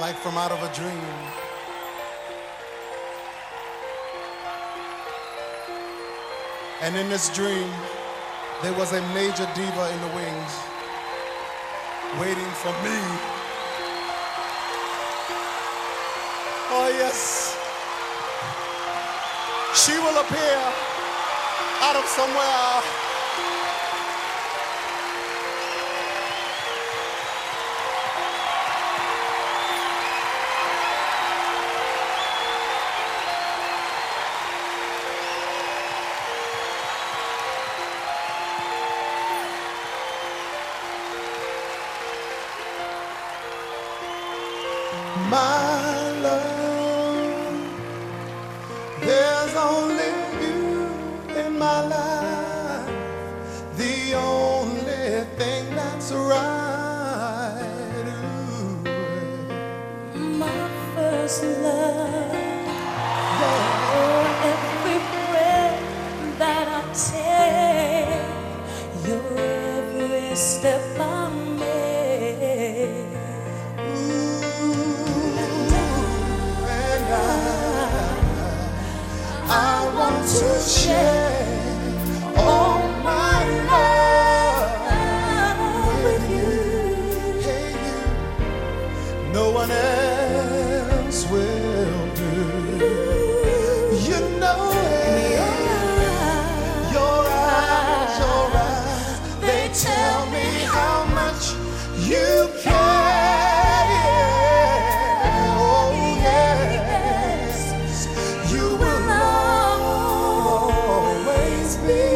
like from out of a dream. And in this dream, there was a major diva in the wings waiting for me. Oh, yes. She will appear out of somewhere. my love. to share. me.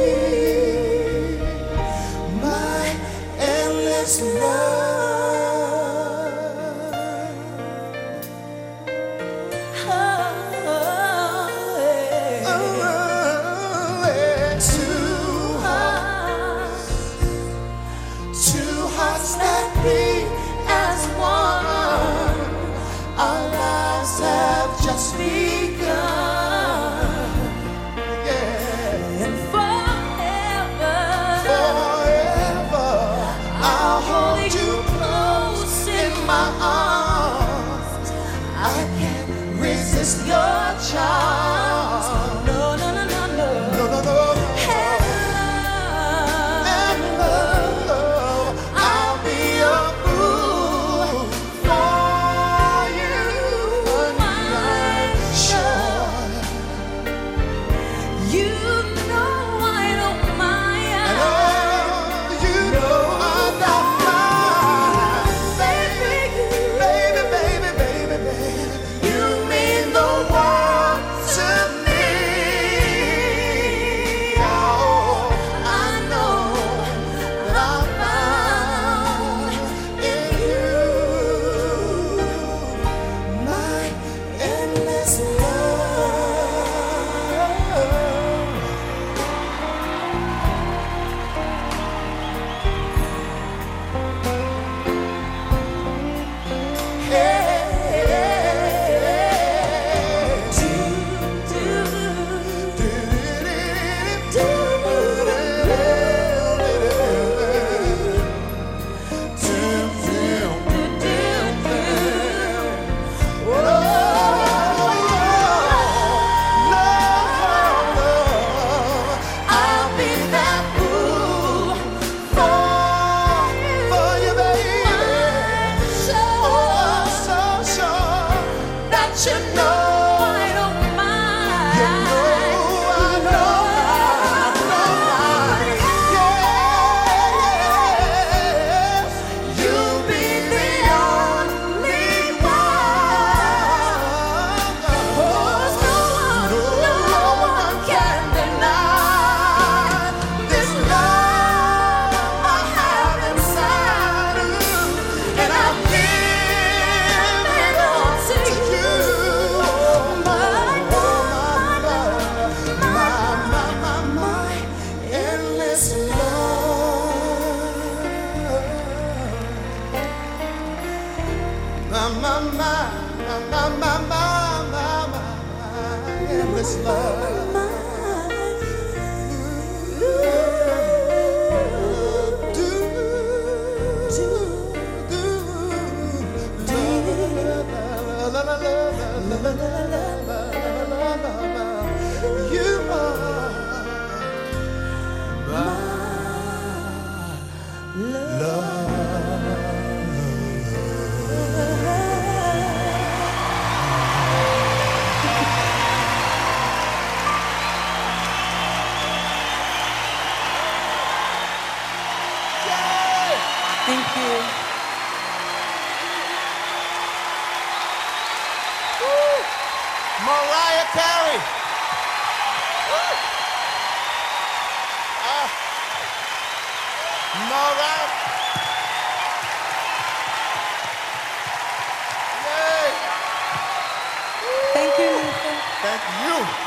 la la la. left. Yay. Thank you. Thank you.